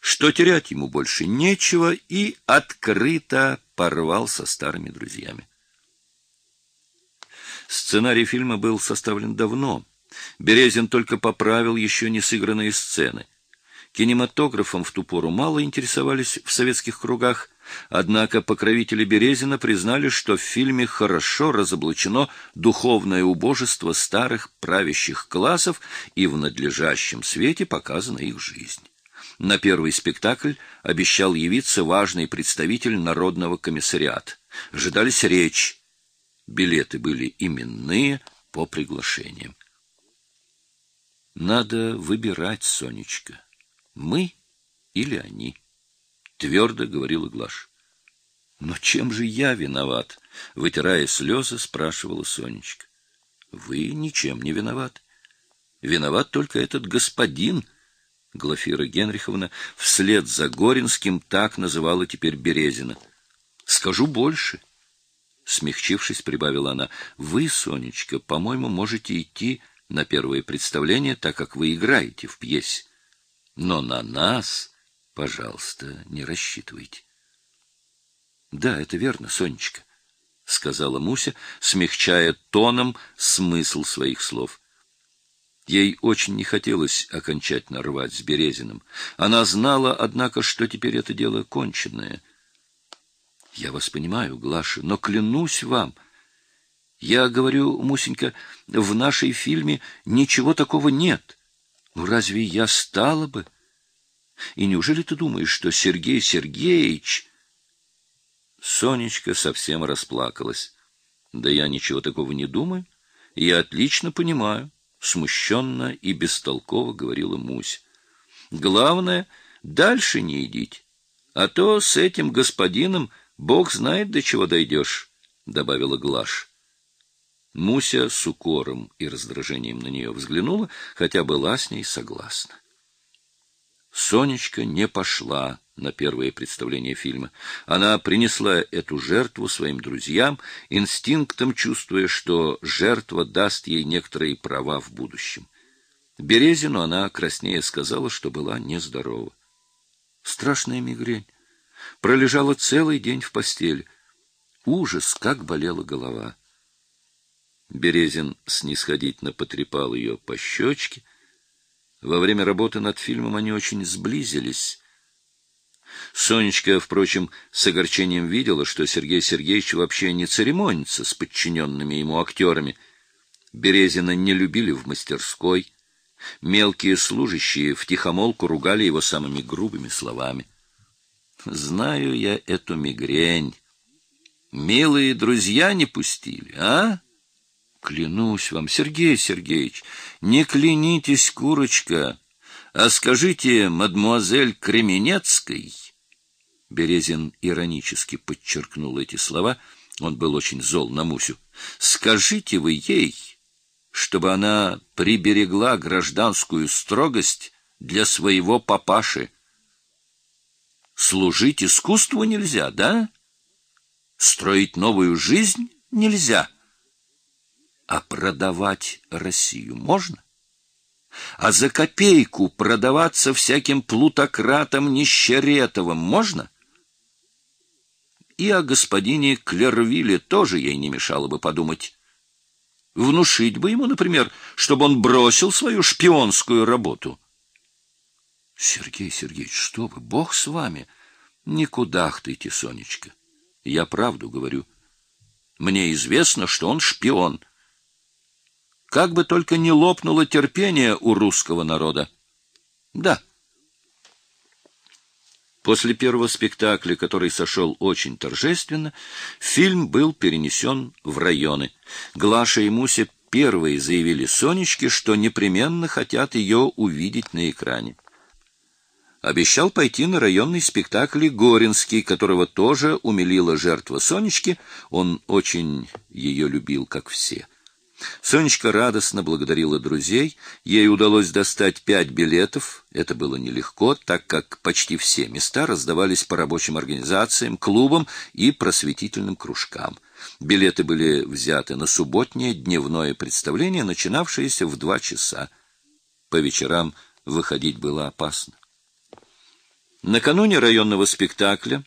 что терять ему больше нечего, и открыто порвал со старыми друзьями. Сценарий фильма был составлен давно. Березин только поправил еще не сыгранные сцены. Кинематографом в ту пору мало интересовались в советских кругах, однако покровители Березина признали, что в фильме хорошо разоблачено духовное убожество старых правящих классов и в надлежащем свете показана их жизнь. На первый спектакль обещал явиться важный представитель Народного комиссариата. Ожидались речь. Билеты были именные по приглашениям. Надо выбирать, Сонечка. Мы или они, твердо говорила Глаш. Но чем же я виноват? вытирая слезы, спрашивала Сонечка. Вы ничем не виноват. Виноват только этот господин, Глафира Генриховна вслед за Горинским так называла теперь Березина. Скажу больше. Смягчившись, прибавила она: "Вы, Сонечка, по-моему, можете идти на первое представление, так как вы играете в пьесе. Но на нас, пожалуйста, не рассчитывайте". Да, это верно, Сонечка, сказала Муся, смягчая тоном смысл своих слов. Ей очень не хотелось окончательно рвать с Березиным. Она знала, однако, что теперь это дело конченное. Я вас понимаю, Глаша, но клянусь вам, я говорю, Мусенька, в нашей фильме ничего такого нет. Ну разве я стала бы? И неужели ты думаешь, что Сергей Сергеевич Сонечка совсем расплакалась. Да я ничего такого не думаю. Я отлично понимаю смущенно и бестолково говорила Мусь. Главное, дальше не идите, а то с этим господином Бог знает до чего дойдешь, добавила Глаш. Муся с укором и раздражением на нее взглянула, хотя была с ней согласна. Сонечка не пошла на первое представление фильма. Она принесла эту жертву своим друзьям, инстинктом чувствуя, что жертва даст ей некоторые права в будущем. Березину она краснее сказала, что была нездорова. Страшная мигрень. Пролежала целый день в постели. Ужас, как болела голова. Березин снисходительно потрепал ее по щечке. Во время работы над фильмом они очень сблизились. Сонечка, впрочем, с огорчением видела, что Сергей Сергеевич вообще не церемонится с подчиненными ему актерами. Березина не любили в мастерской. Мелкие служащие втихомолку ругали его самыми грубыми словами. Знаю я эту мигрень. Милые друзья не пустили, а? Клянусь вам, Сергей Сергеевич, не клянитесь, курочка, а скажите мадмуазель Кременецкой. Березин иронически подчеркнул эти слова. Он был очень зол на Мусю. Скажите вы ей, чтобы она приберегла гражданскую строгость для своего папаши. Служить искусству нельзя, да? Строить новую жизнь нельзя. А продавать Россию можно? А за копейку продаваться всяким плутократам Нищеретовым можно? И о господине Клервиле тоже ей не мешало бы подумать. Внушить бы ему, например, чтобы он бросил свою шпионскую работу. Сергей Сергеевич, что вы, Бог с вами. Никуда хтыйте, Сонечка. Я правду говорю. Мне известно, что он шпион. Как бы только не лопнуло терпение у русского народа. Да. После первого спектакля, который сошел очень торжественно, фильм был перенесен в районы. Глаша и Муся первые заявили Сонечке, что непременно хотят ее увидеть на экране. Обещал пойти на районный спектакль Горинский, которого тоже умилила жертва Сонечки. Он очень ее любил, как все. Сонечка радостно благодарила друзей. Ей удалось достать пять билетов. Это было нелегко, так как почти все места раздавались по рабочим организациям, клубам и просветительным кружкам. Билеты были взяты на субботнее дневное представление, начинавшееся в два часа. По вечерам выходить было опасно. Накануне районного спектакля